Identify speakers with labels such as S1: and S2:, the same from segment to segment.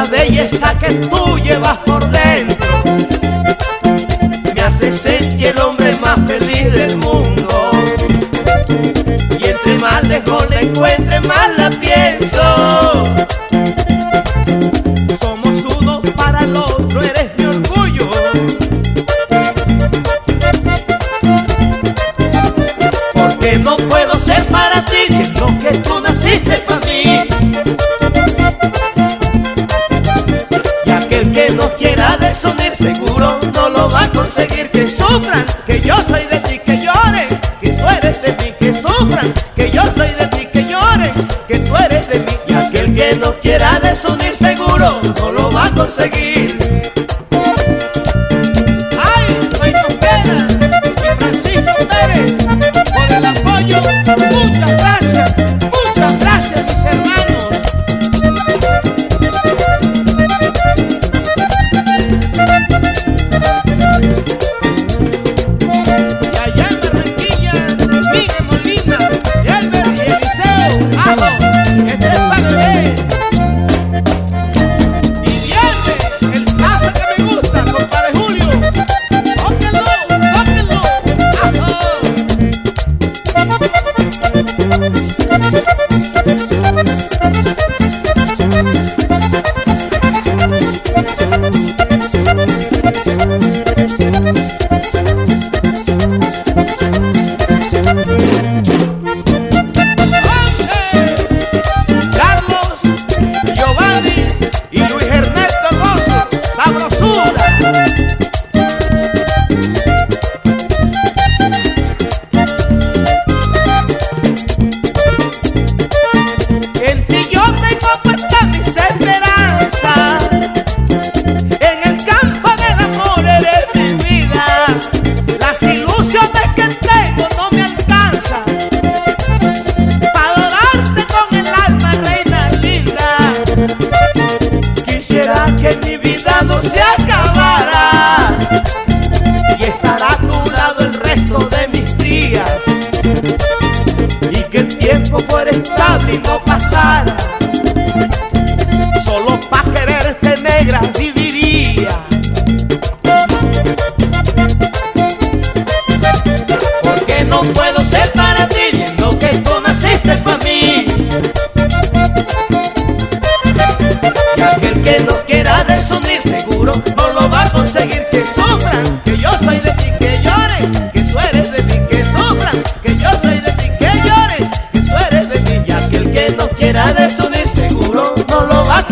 S1: esa belleza que tú llevas por dentro me hace sentir el hombre más feliz del mundo. Y entre más lejos la encuentre, más la pienso. Somos uno para el otro, eres mi orgullo. Porque no puedo ser para ti, lo que tú conseguir Que sufran, que yo soy de ti, que lloren Que tú eres de mí, que sufran Que yo soy de ti, que lloren Que tú eres de mí Y aquel que no quiera desunir seguro no lo va a conseguir ¡Ay, soy Francisco! Por el apoyo, muchas gracias,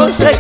S1: Jose